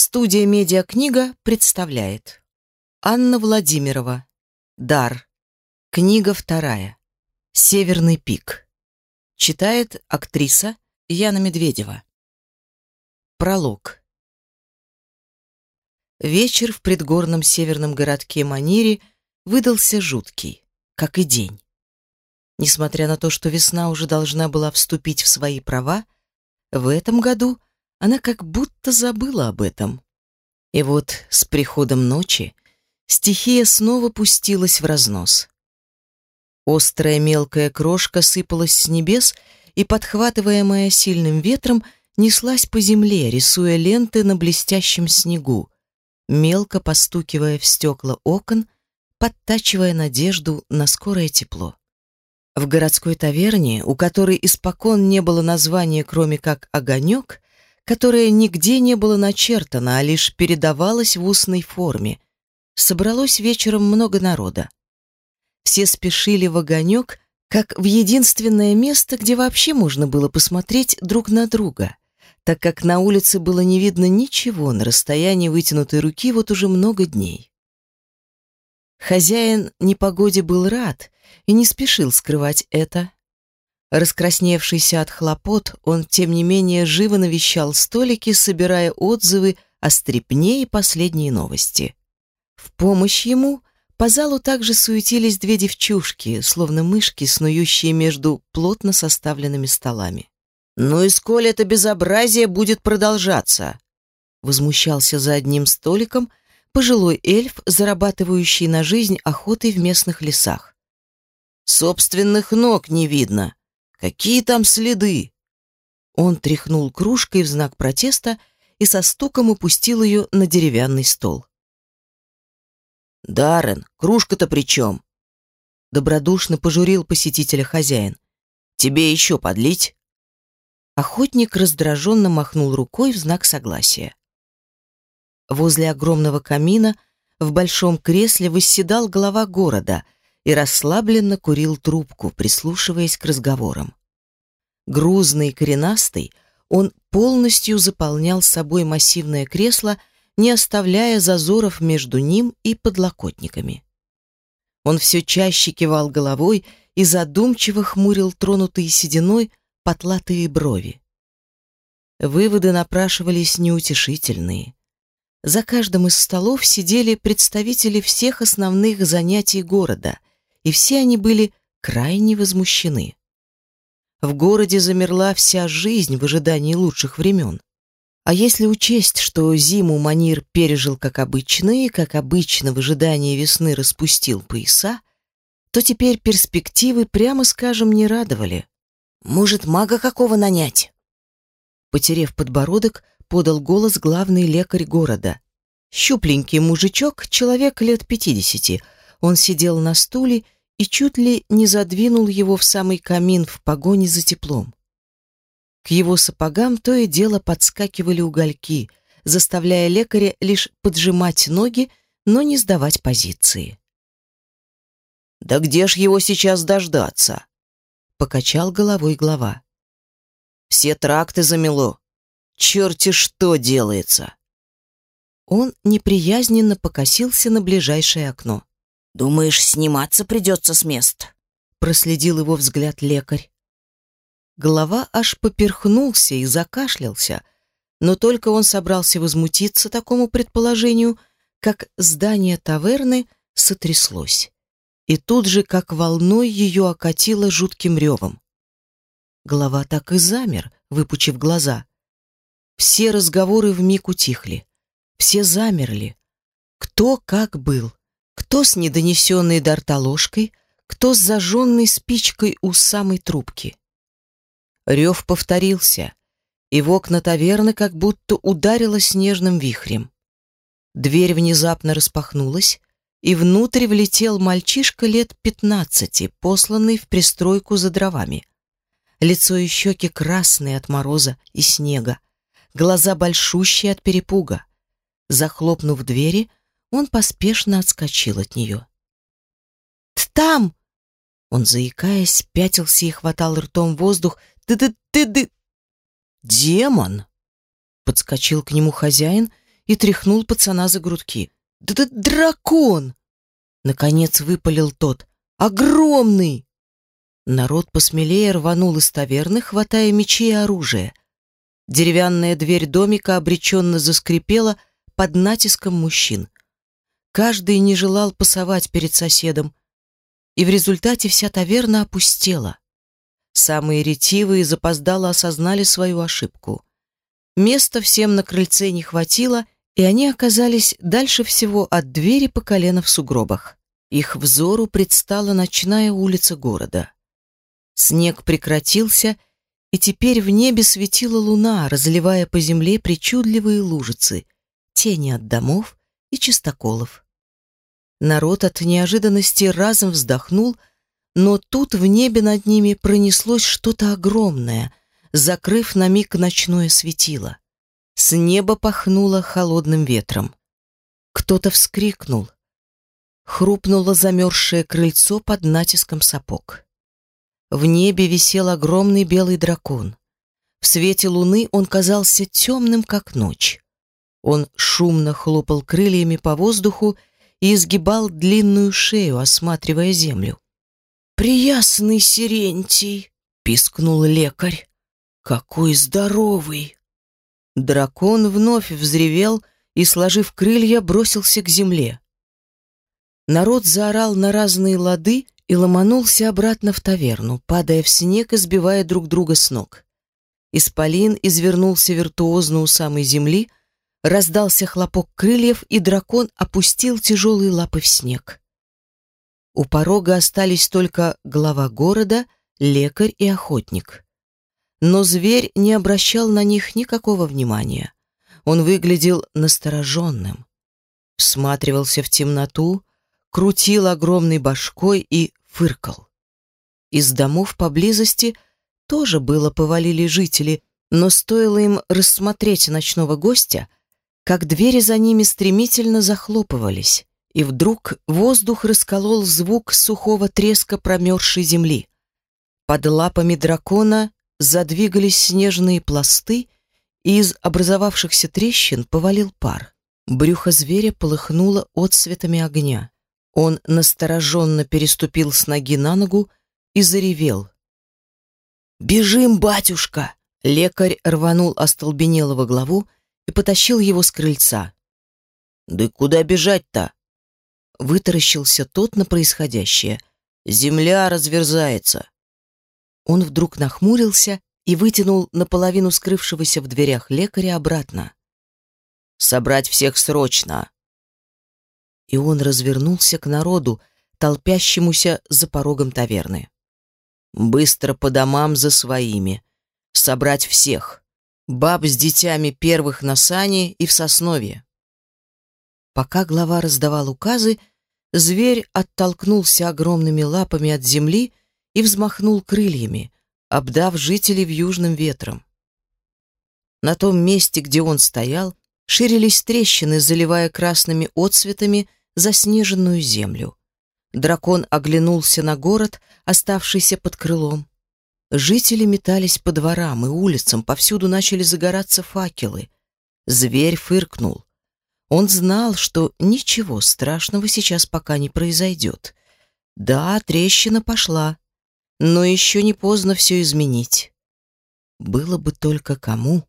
Студия «Медиакнига» представляет Анна Владимирова «Дар». Книга вторая. «Северный пик». Читает актриса Яна Медведева. Пролог. Вечер в предгорном северном городке Манири выдался жуткий, как и день. Несмотря на то, что весна уже должна была вступить в свои права, в этом году – она как будто забыла об этом. И вот с приходом ночи стихия снова пустилась в разнос. Острая мелкая крошка сыпалась с небес и, подхватываемая сильным ветром, неслась по земле, рисуя ленты на блестящем снегу, мелко постукивая в стекла окон, подтачивая надежду на скорое тепло. В городской таверне, у которой испокон не было названия, кроме как «Огонек», которое нигде не было начертано, а лишь передавалось в устной форме. Собралось вечером много народа. Все спешили в огонек, как в единственное место, где вообще можно было посмотреть друг на друга, так как на улице было не видно ничего на расстоянии вытянутой руки вот уже много дней. Хозяин непогоде был рад и не спешил скрывать это, Раскрасневшийся от хлопот, он, тем не менее, живо навещал столики, собирая отзывы о стрипне и последние новости. В помощь ему по залу также суетились две девчушки, словно мышки, снующие между плотно составленными столами. «Ну и сколь это безобразие будет продолжаться?» Возмущался за одним столиком пожилой эльф, зарабатывающий на жизнь охотой в местных лесах. «Собственных ног не видно. Какие там следы? Он тряхнул кружкой в знак протеста и со стуком упустил ее на деревянный стол. «Даррен, кружка-то при чем?» Добродушно пожурил посетителя хозяин. «Тебе еще подлить?» Охотник раздраженно махнул рукой в знак согласия. Возле огромного камина в большом кресле восседал глава города — и расслабленно курил трубку, прислушиваясь к разговорам. Грузный и коренастый, он полностью заполнял собой массивное кресло, не оставляя зазоров между ним и подлокотниками. Он все чаще кивал головой и задумчиво хмурил тронутые сединой потлатые брови. Выводы напрашивались неутешительные. За каждым из столов сидели представители всех основных занятий города, и все они были крайне возмущены. В городе замерла вся жизнь в ожидании лучших времен. А если учесть, что зиму Манир пережил как обычно и, как обычно, в ожидании весны распустил пояса, то теперь перспективы, прямо скажем, не радовали. «Может, мага какого нанять?» Потерев подбородок, подал голос главный лекарь города. Щупленький мужичок, человек лет пятидесяти. Он сидел на стуле и чуть ли не задвинул его в самый камин в погоне за теплом. К его сапогам то и дело подскакивали угольки, заставляя лекаря лишь поджимать ноги, но не сдавать позиции. «Да где ж его сейчас дождаться?» — покачал головой глава. «Все тракты замело. Черти что делается!» Он неприязненно покосился на ближайшее окно. «Думаешь, сниматься придется с мест?» Проследил его взгляд лекарь. Голова аж поперхнулся и закашлялся, но только он собрался возмутиться такому предположению, как здание таверны сотряслось. И тут же, как волной, ее окатило жутким ревом. Голова так и замер, выпучив глаза. Все разговоры вмиг утихли. Все замерли. Кто как был. Кто с недонесенной до рта ложкой, кто с зажженной спичкой у самой трубки. Рев повторился, и в окна таверны как будто ударило снежным вихрем. Дверь внезапно распахнулась, и внутрь влетел мальчишка лет пятнадцати, посланный в пристройку за дровами. Лицо и щеки красные от мороза и снега, глаза большущие от перепуга. Захлопнув двери, он поспешно отскочил от нее. «Там!» Он, заикаясь, пятился и хватал ртом воздух. «Ты-ты-ты-ты!» «Демон!» Подскочил к нему хозяин и тряхнул пацана за грудки. «Да ты дракон!» Наконец выпалил тот. «Огромный!» Народ посмелее рванул из таверны, хватая мечи и оружие. Деревянная дверь домика обреченно заскрипела под натиском мужчин. Каждый не желал пасовать перед соседом, и в результате вся таверна опустела. Самые ретивые запоздало осознали свою ошибку. Места всем на крыльце не хватило, и они оказались дальше всего от двери по колено в сугробах. Их взору предстала ночная улица города. Снег прекратился, и теперь в небе светила луна, разливая по земле причудливые лужицы, тени от домов и чистоколов. Народ от неожиданности разом вздохнул, но тут в небе над ними пронеслось что-то огромное, закрыв на миг ночное светило. С неба пахнуло холодным ветром. Кто-то вскрикнул. Хрупнуло замерзшее крыльцо под натиском сапог. В небе висел огромный белый дракон. В свете луны он казался темным, как ночь. Он шумно хлопал крыльями по воздуху и изгибал длинную шею, осматривая землю. «Приясный Сирентий!» — пискнул лекарь. «Какой здоровый!» Дракон вновь взревел и, сложив крылья, бросился к земле. Народ заорал на разные лады и ломанулся обратно в таверну, падая в снег и сбивая друг друга с ног. Исполин извернулся виртуозно у самой земли, раздался хлопок крыльев, и дракон опустил тяжелые лапы в снег. У порога остались только глава города, лекарь и охотник. Но зверь не обращал на них никакого внимания. Он выглядел настороженным. Всматривался в темноту, крутил огромной башкой и фыркал. Из домов поблизости тоже было повалили жители, но стоило им рассмотреть ночного гостя, как двери за ними стремительно захлопывались, и вдруг воздух расколол звук сухого треска промерзшей земли. Под лапами дракона задвигались снежные пласты, и из образовавшихся трещин повалил пар. Брюхо зверя полыхнуло отсветами огня. Он настороженно переступил с ноги на ногу и заревел. «Бежим, батюшка!» Лекарь рванул остолбенелого главу и потащил его с крыльца. «Да куда бежать-то?» Вытаращился тот на происходящее. «Земля разверзается!» Он вдруг нахмурился и вытянул наполовину скрывшегося в дверях лекаря обратно. «Собрать всех срочно!» И он развернулся к народу, толпящемуся за порогом таверны. «Быстро по домам за своими. Собрать всех. Баб с детьми первых на сани и в сосновье». Пока глава раздавал указы, зверь оттолкнулся огромными лапами от земли и взмахнул крыльями, обдав жителей вьюжным ветром. На том месте, где он стоял, ширились трещины, заливая красными отцветами заснеженную землю. Дракон оглянулся на город, оставшийся под крылом. Жители метались по дворам и улицам, повсюду начали загораться факелы. Зверь фыркнул. Он знал, что ничего страшного сейчас пока не произойдет. Да, трещина пошла, но еще не поздно все изменить. Было бы только кому.